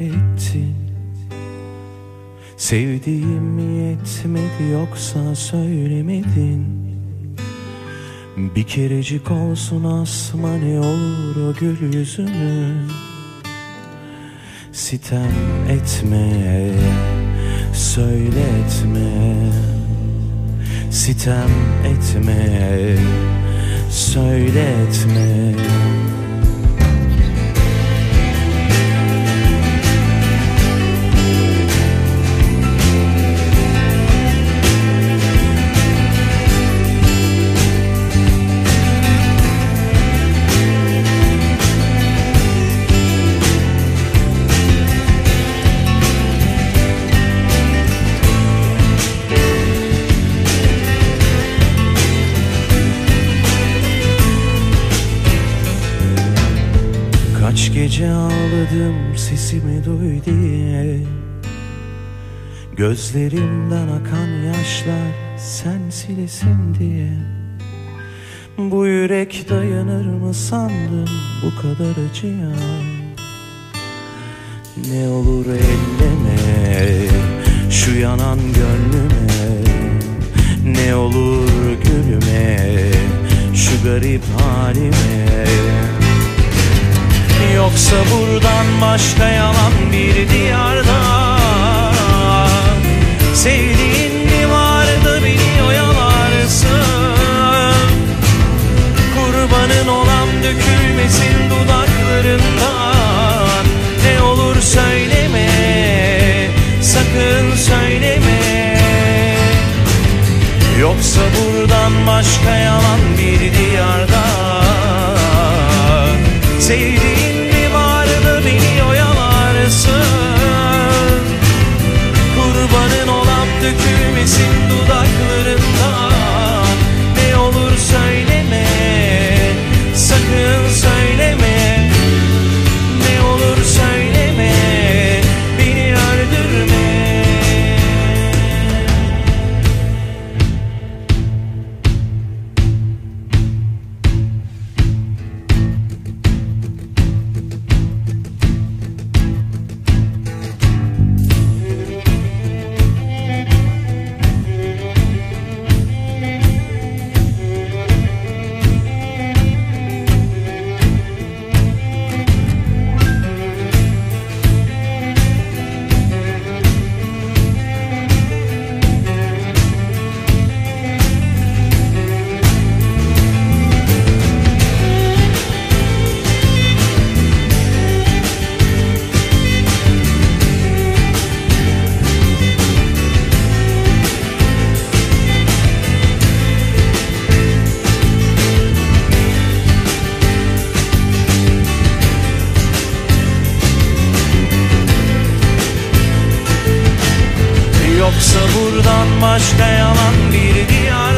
ettin? Sevdiğim yetmedi yoksa söylemedin? Bir kerecik olsun asma ne olur o gül yüzünü. Sitem etme, söyletme. Sitem etme, söyletme Kaç gece ağladım sesimi duy diye. Gözlerimden akan yaşlar sen silesin diye. Bu yürek dayanır mı sandın bu kadar acıya? Ne olur elleme şu yanan gönlüme. Ne olur gülme şu garip halime Yoksa buradan başka yalan bir diyarda. Sevdiğin mi vardı beni oyalarsın. Kurbanın olan dökülmesin dudaklarından Ne olur söyleme, sakın söyleme. Yoksa buradan başka yalan bir diyarda. Sevdiğin buradan başka yalan bir diyarda